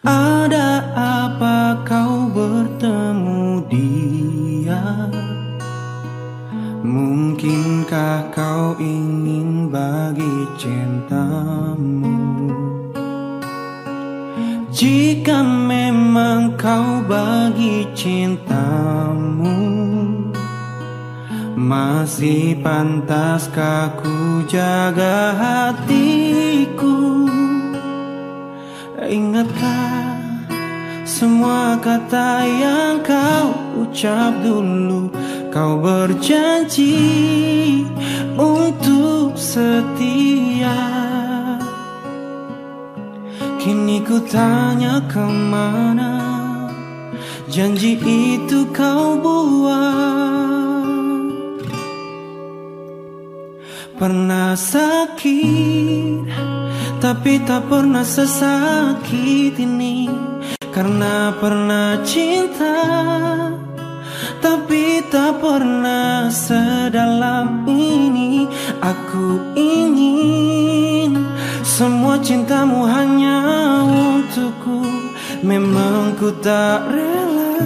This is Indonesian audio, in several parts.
Ada apa kau bertemu dia? Mungkinkah kau ingin bagi cintamu? Jika memang kau bagi cintamu Masih pantaskah ku jaga hatiku Ingatkah semua kata yang kau ucap dulu? Kau berjanji untuk setia. Kini ku tanya ke mana Janji itu kau buat? Pernah sakit Tapi tak pernah sesakit ini. Karena pernah cinta. Tapi tak pernah sedalam ini. Aku ingin Semua cintamu hanya untukku. Memang ku tak rela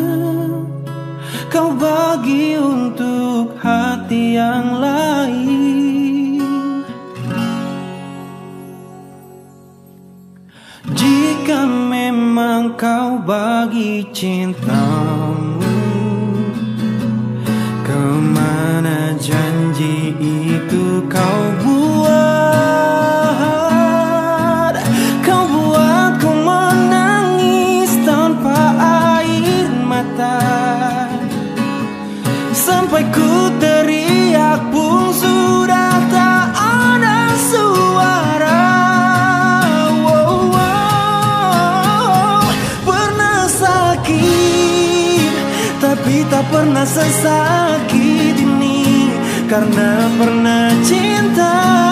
Kau bagi untuk hati yang lain Jika memang kau bagi cintamu Ke mana janji itu kau buat? Kau buatku menangis tanpa air mata. Sampai ku teriak pun sudah pernah sesakit ini. Karena pernah cinta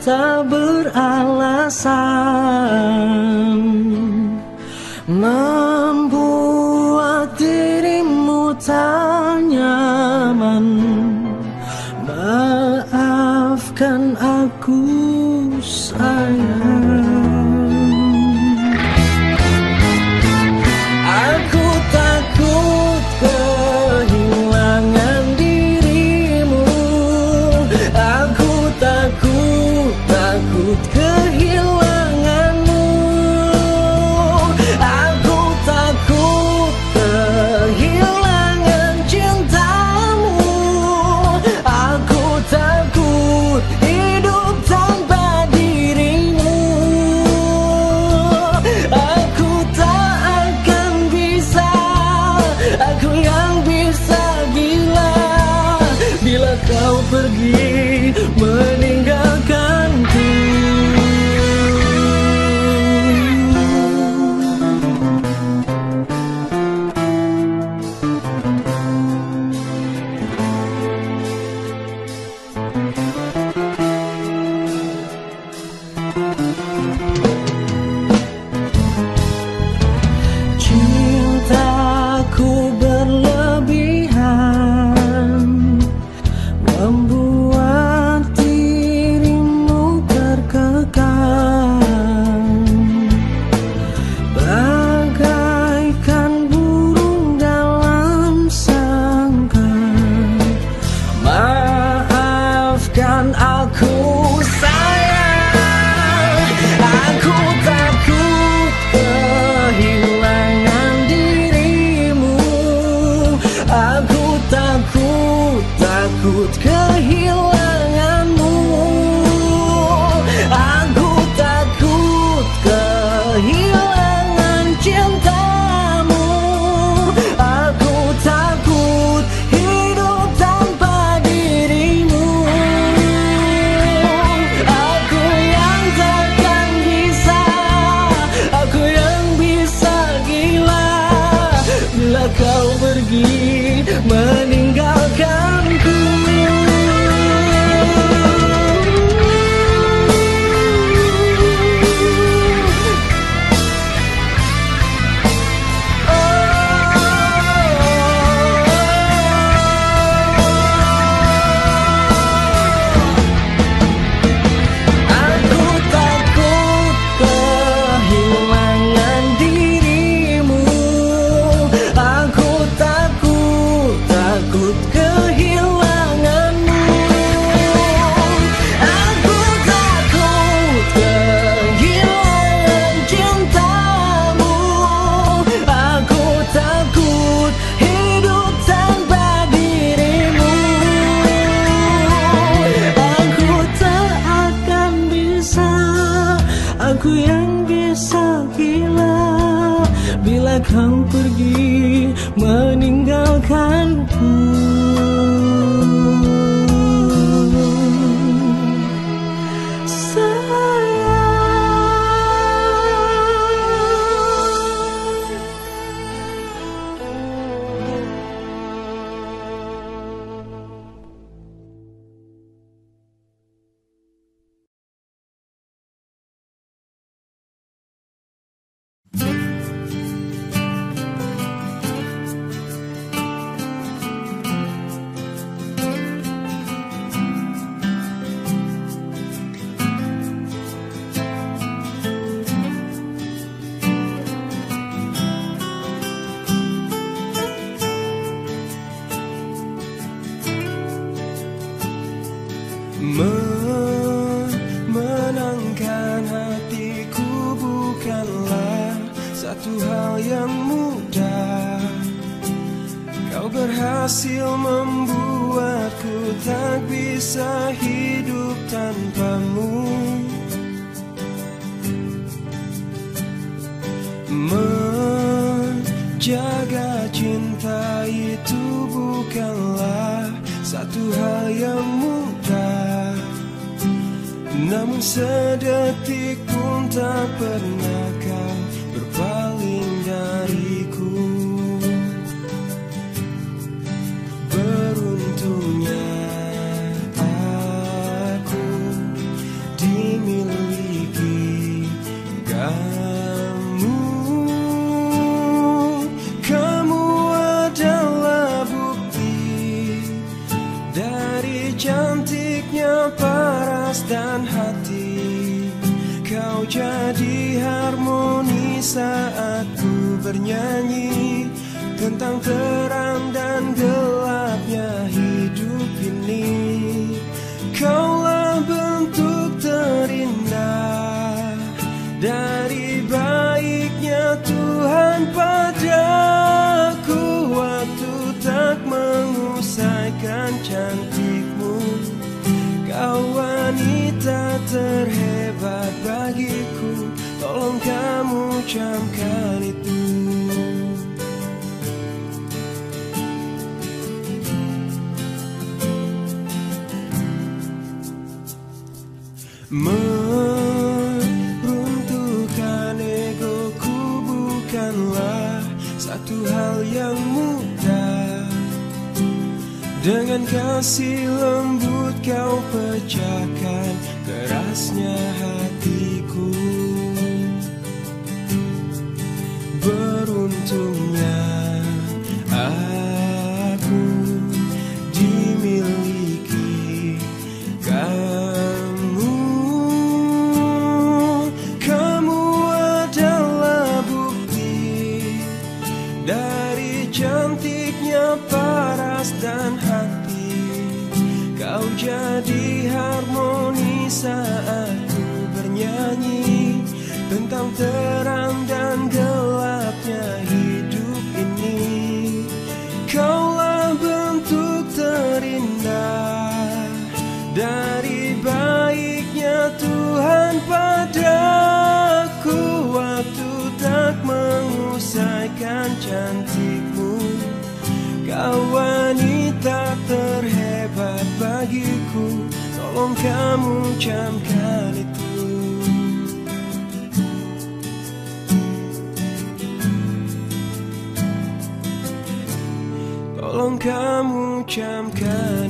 tak beralasan membuatku tak bisa hidup tanpamu. Menjaga cinta itu bukanlah satu hal yang mudah. Namun sedetik pun tak pernah saat ku bernyanyi Tentang terang camkan itu. Meruntuhkan egoku bukanlah satu hal yang mudah. Dengan kasih lembut kau pecahkan kerasnya Beruntungnya aku dimiliki kamu. Kamu adalah bukti dari cantiknya paras dan hati. Kau jadi harmoni saat ku bernyanyi Tentang terang dan gelapnya Tolong kamu camkan itu Tolong kamu camkan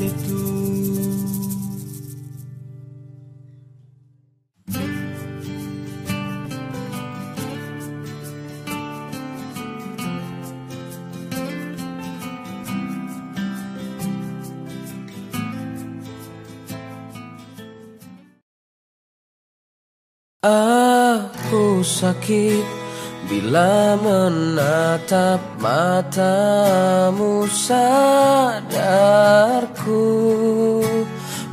sakit bila menatap matamu sadarku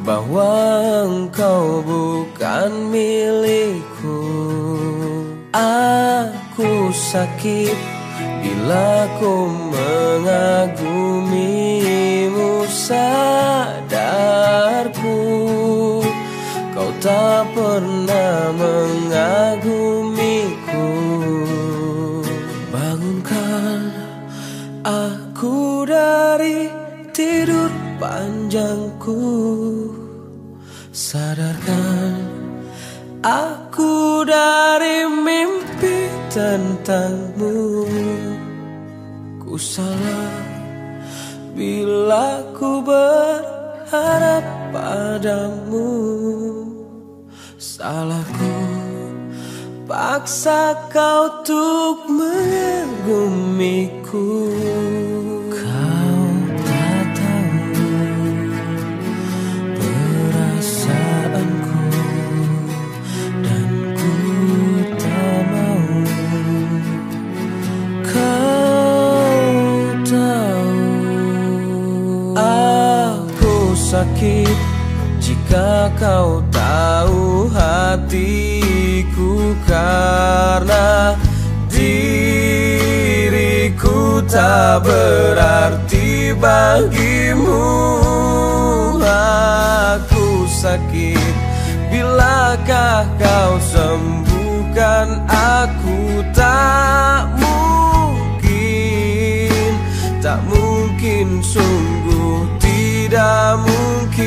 bahwa engkau bukan milikku. Aku sakit bila ku mengagumimu sadarku. Kau tak pernah mengagumiku dari tidur panjangku. Sadarkan aku dari mimpi tentangmu. Ku salah bila ku berharap padamu. Salahku paksa kau untuk mengagumiku sakit. Jika kau tahu hatiku karena diriku tak berarti bagimu Aku sakit. Bilakah kau sembuhkan? Aku tak mungkin Tak mungkin sungguh tidak mungkin.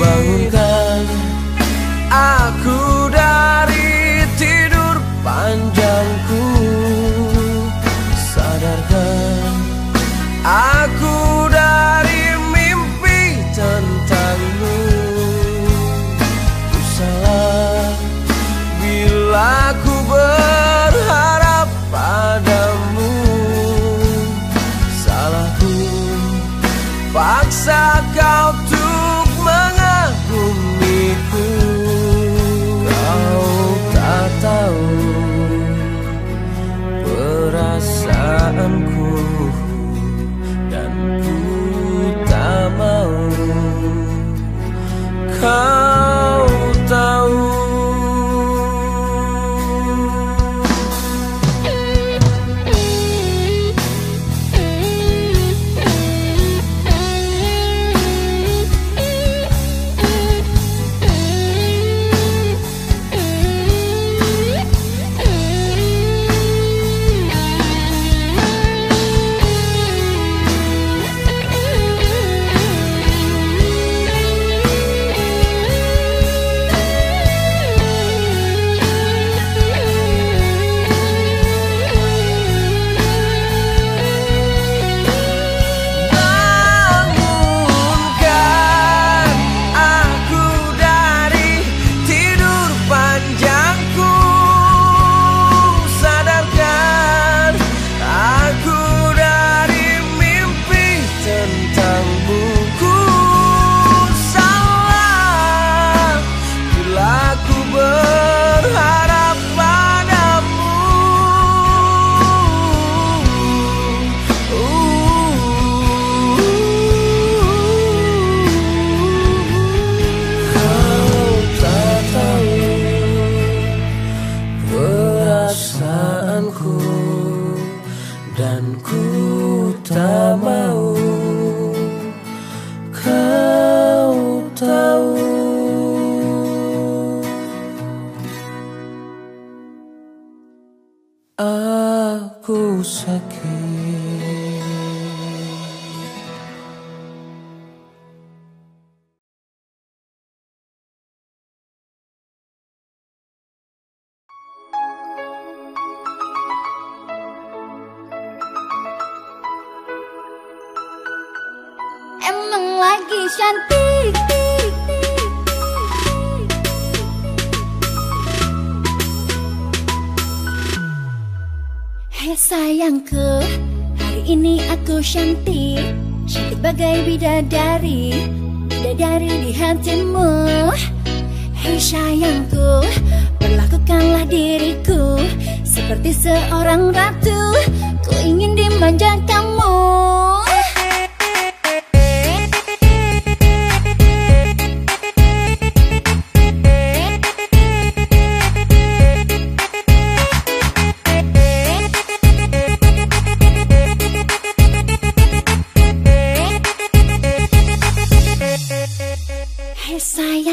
Bangunkan aku dari tidur panjangku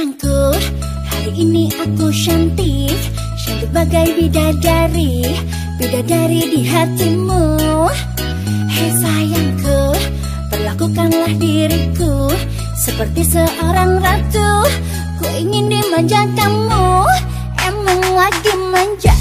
sayangku, hari ini aku cantik. Cantik bagai bidadari Bidadari di hatimu. Hei sayangku, perlakukanlah diriku Seperti seorang ratu. Ku ingin dimanja kamu Emang lagi manja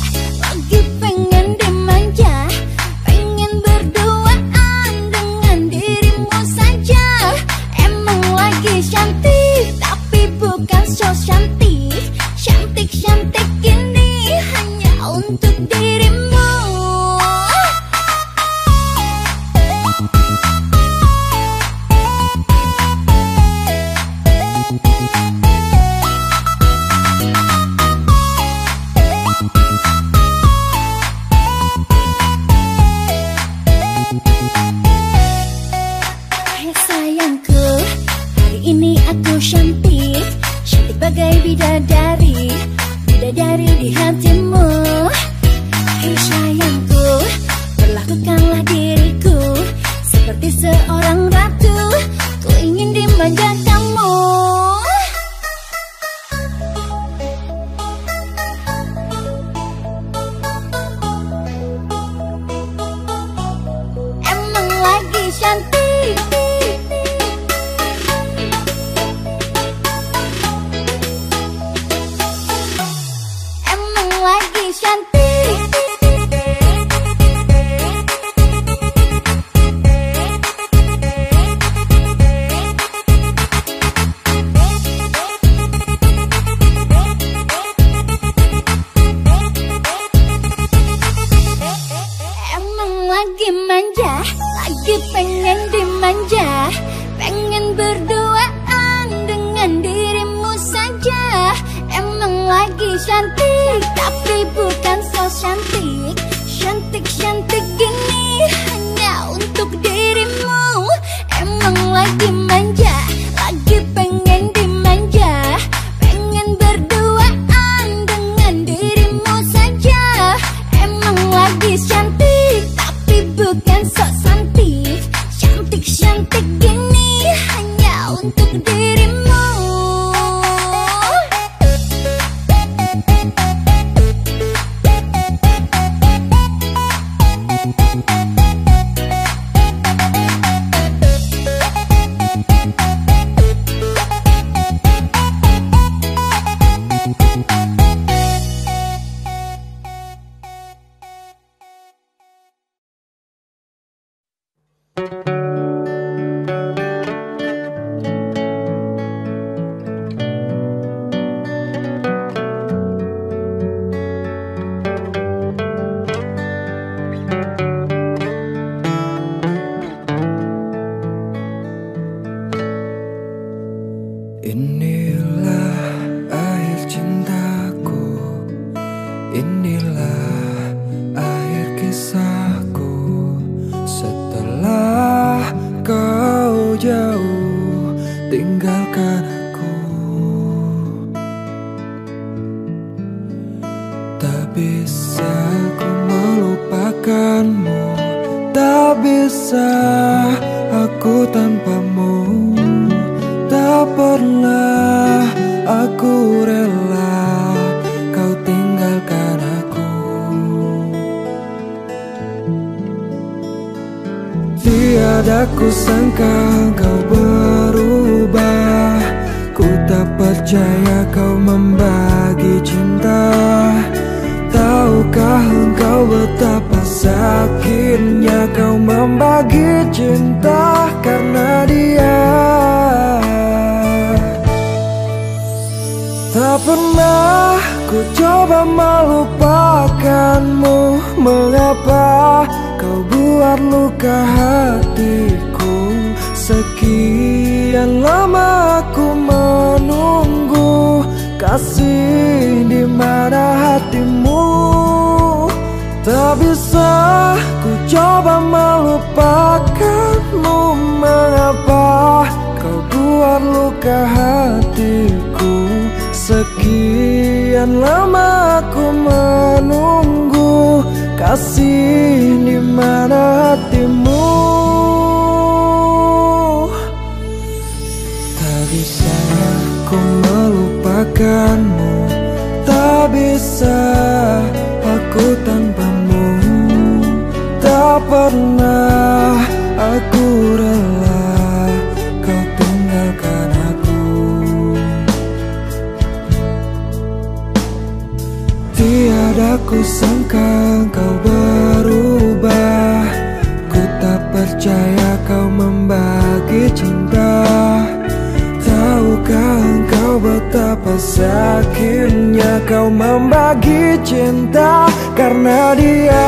Kehatiku hatiku Sekian lama aku menunggu Kasih di mana hatimu? Tak bisa ku melupakan Sakitnya kau membagi cinta karena dia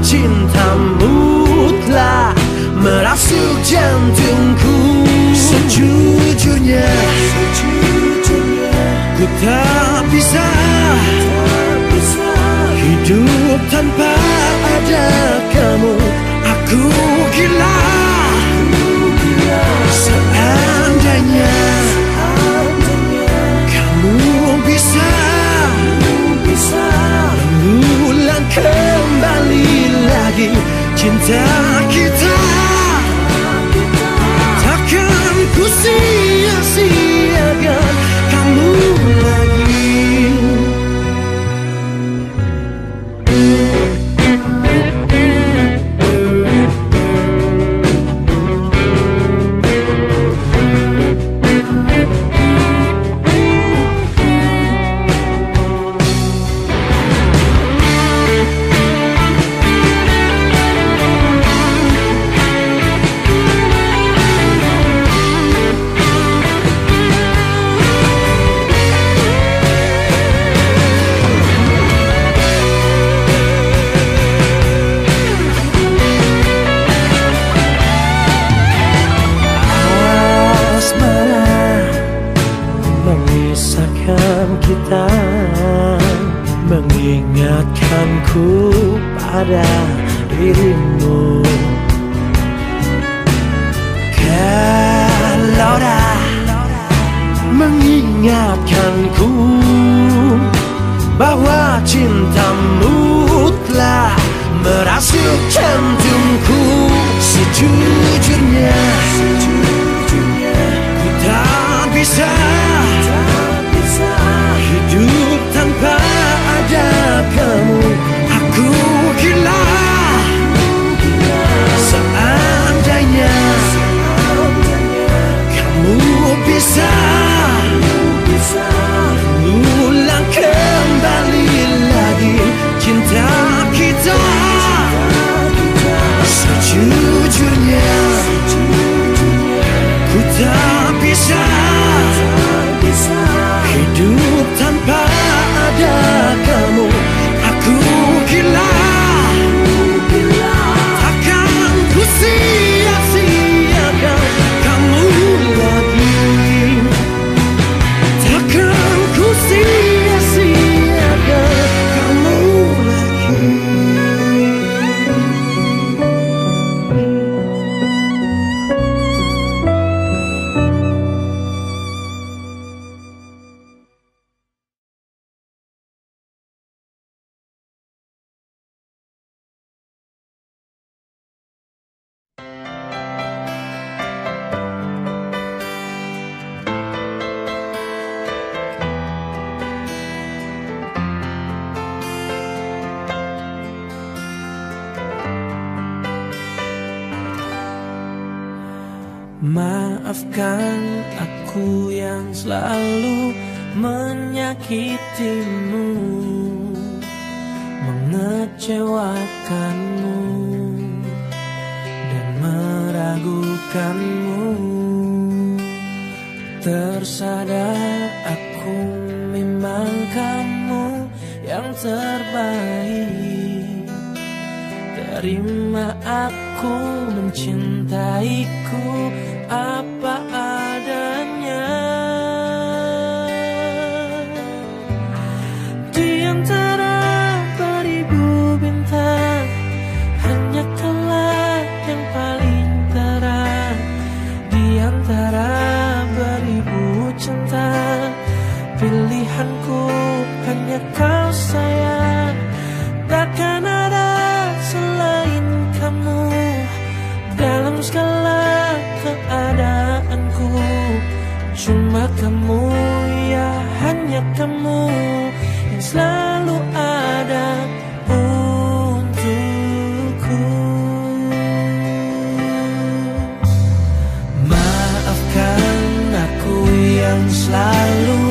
Bahwa Cinta kita Yang selalu ada untukku. Maafkan aku yang selalu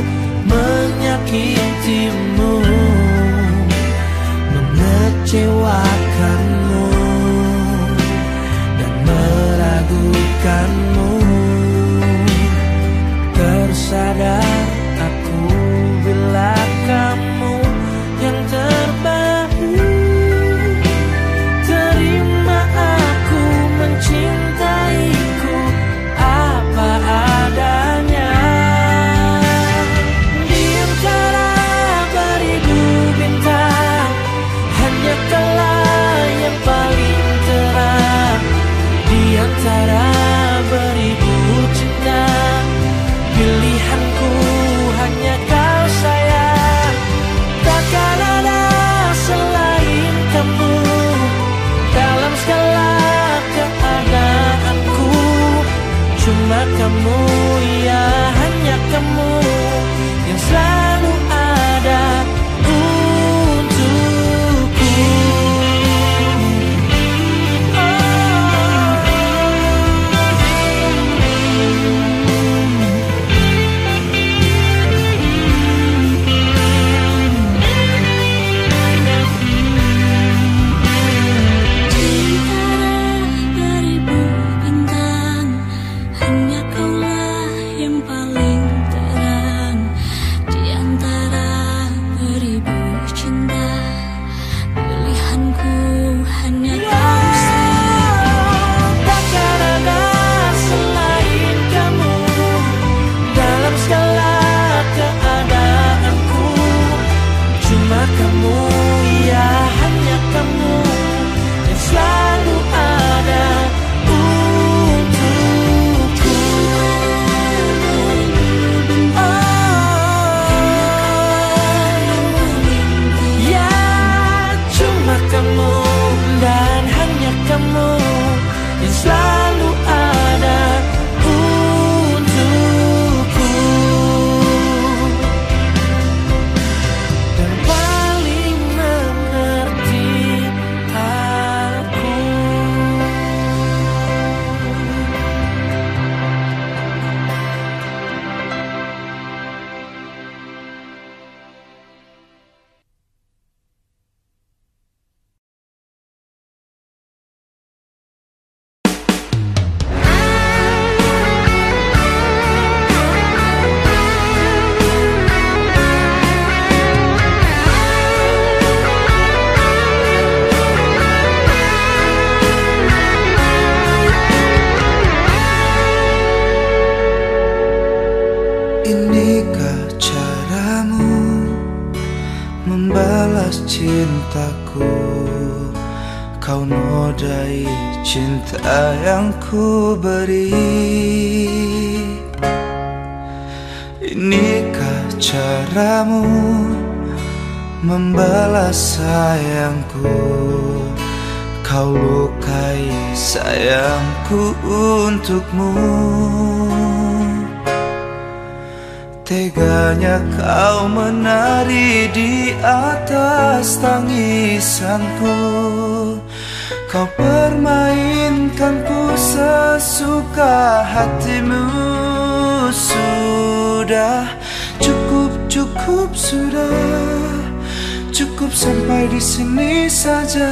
saja.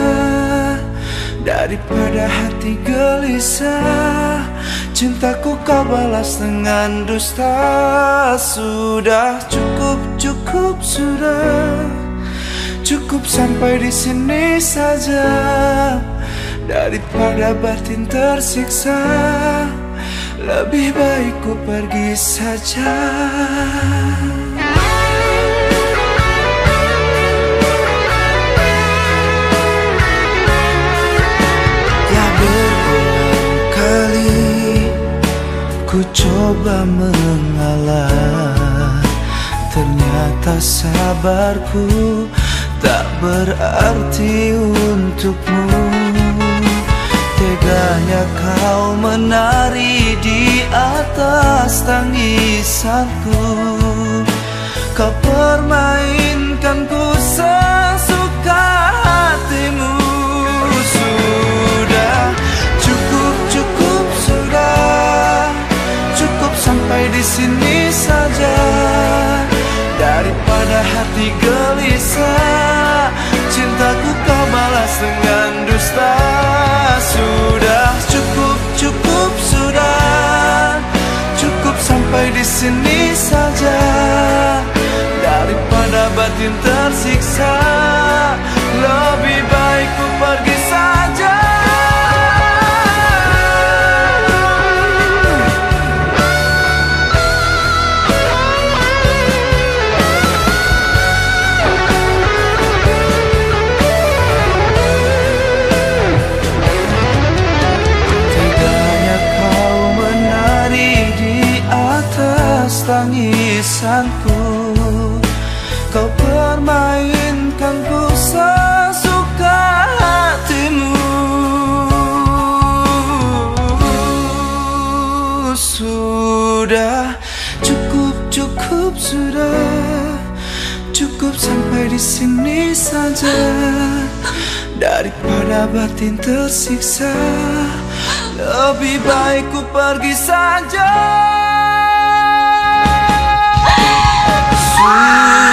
Daripada hati gelisah Cintaku kau balas dengan dusta. Sudah cukup cukup sudah. Cukup sampai di sini saja. Daripada batin tersiksa Lebih baik ku pergi saja Ku coba mengalah. Ternyata sabarku Tak berarti untukmu. Teganya kau menari di atas tangisanku. Kau permainkanku sesuka sini saja. Daripada hati gelisah Cintaku kau balas dengan dusta. Sudah cukup cukup sudah. Cukup sampai di sini saja. Daripada batin tersiksa Lebih baik ku pergi Daripada batin tersiksa. Lebih baik ku pergi saja. Sudah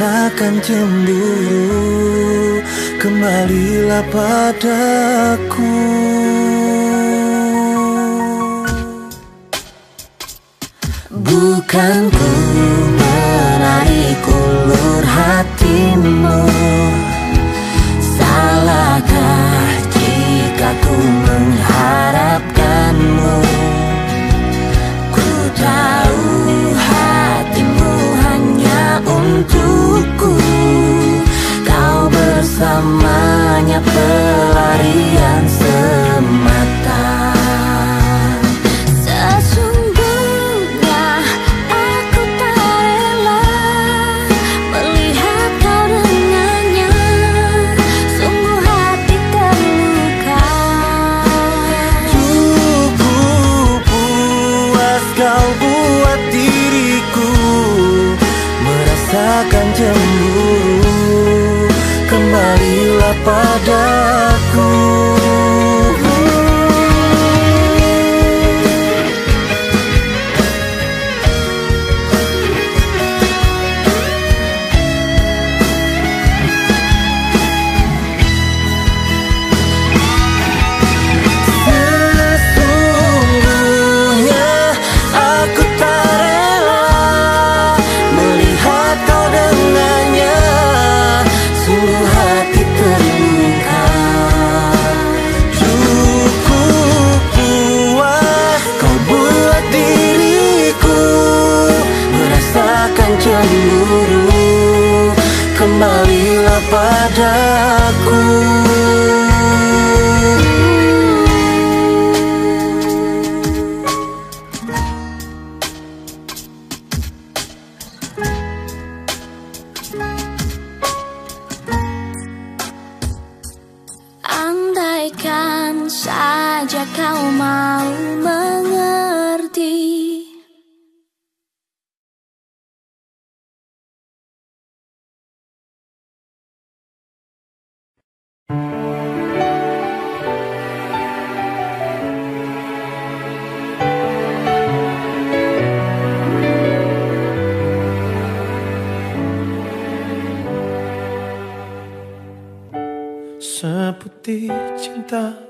Merasakan cemburu. Kembalilah padaku. Bukan ku menarik ulur hatimu. Salahkah jika ku mengharapkanmu bersamanya pelarian semata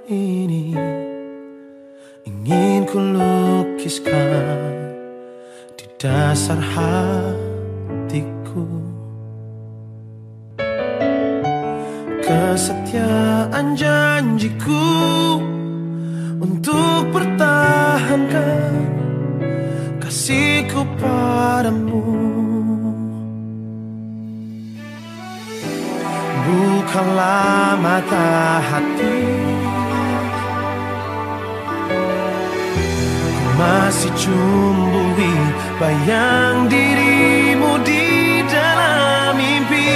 ini Ingin ku lukiskan Di dasar hatiku. Kesetiaan janjiku Untuk pertahankan Kasihku padamu. Bukalah mata hati masih cumbui bayang dirimu di dalam mimpi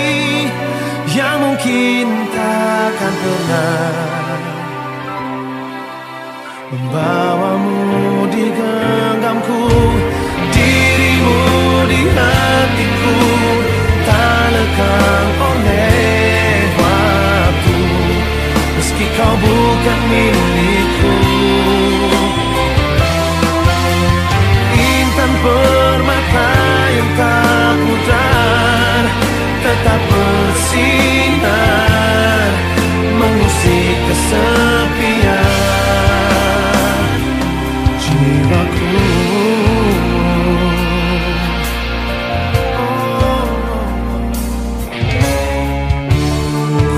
Yang mungkin takkan pernah Membawamu di genggamku Dirimu di hatiku Tak lekang Tetap bersinar Mengusik kesepian. Jiwaku.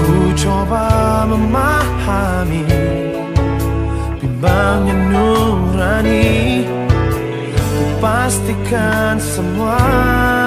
Ku coba memahami Bimbangnya nurani. Ku pastikan semua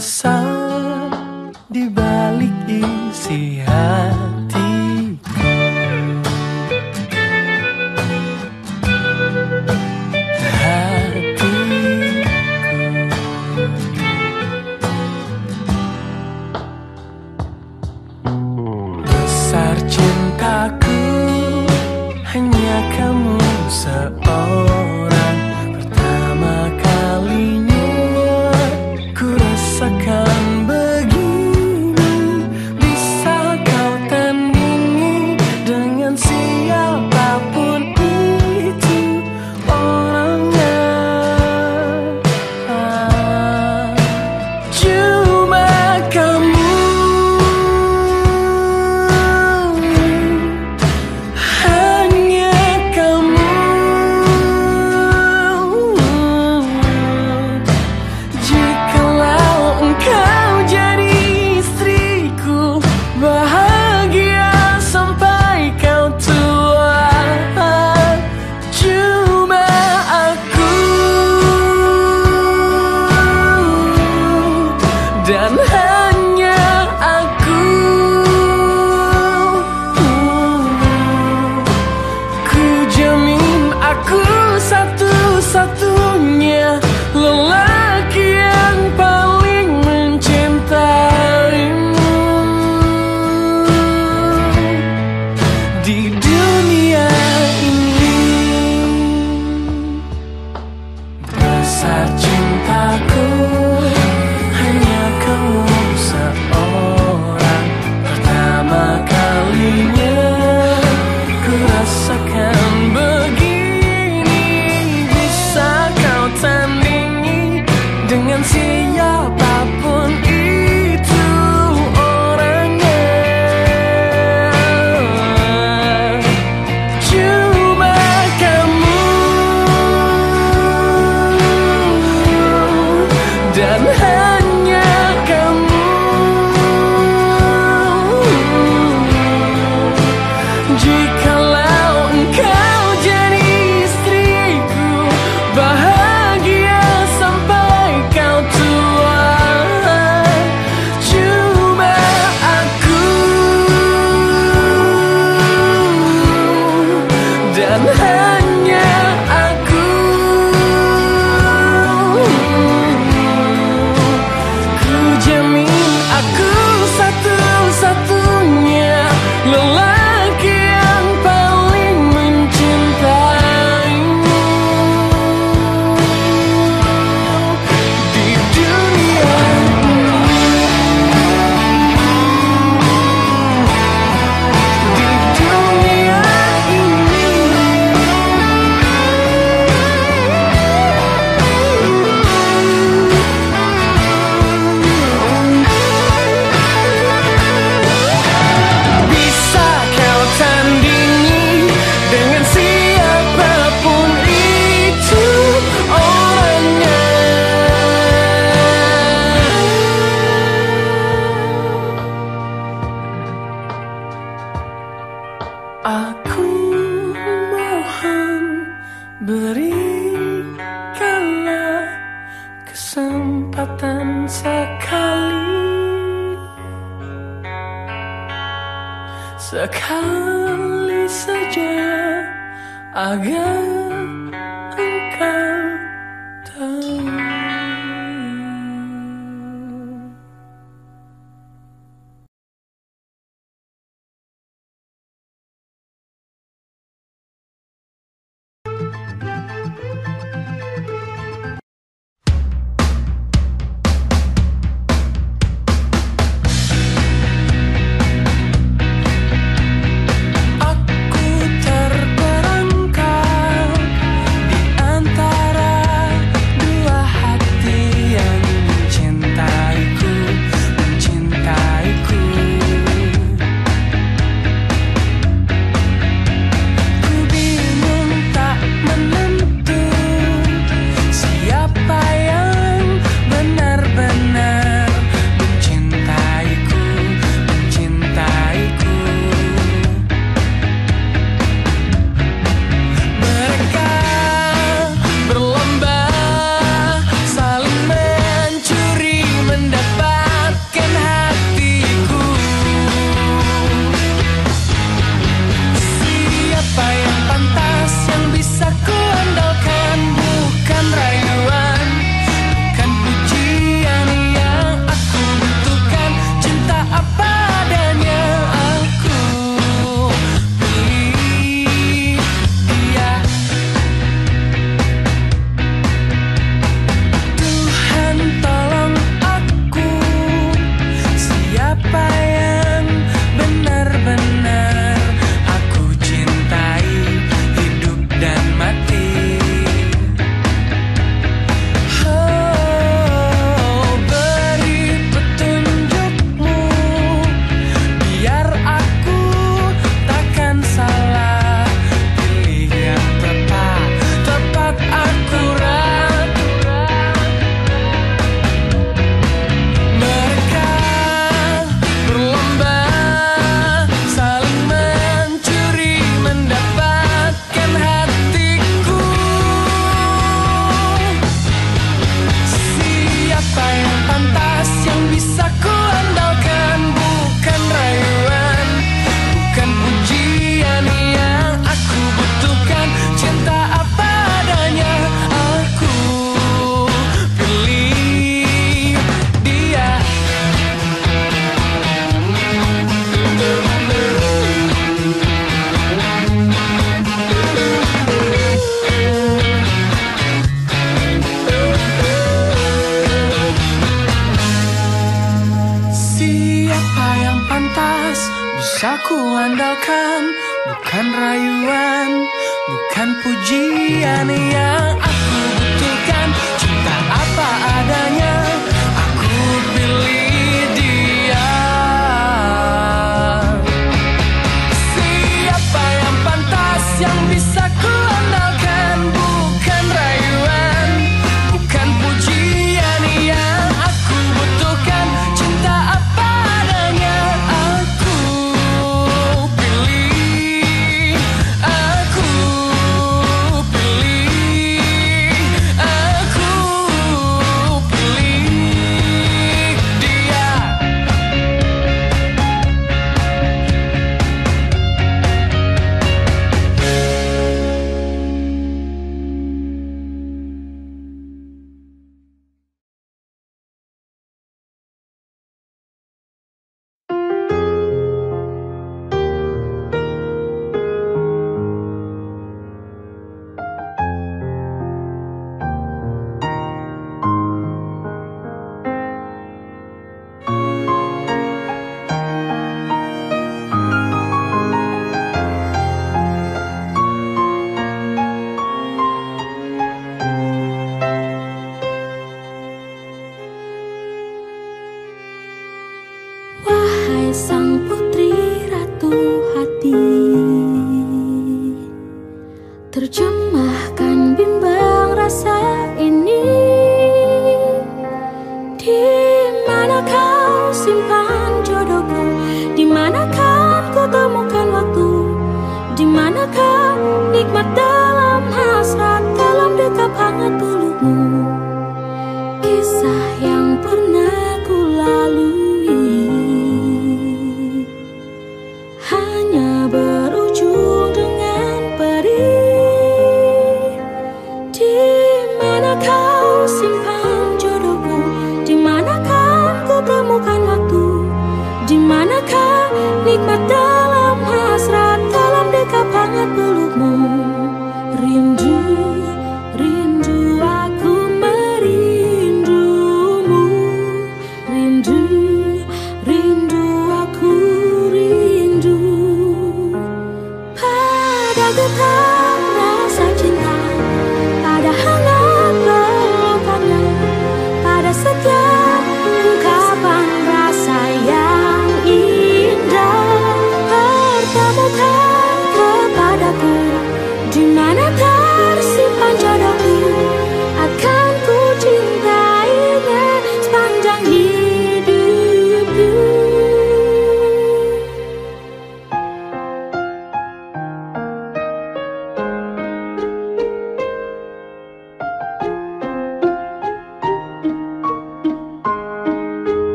besar di balik isi hatiku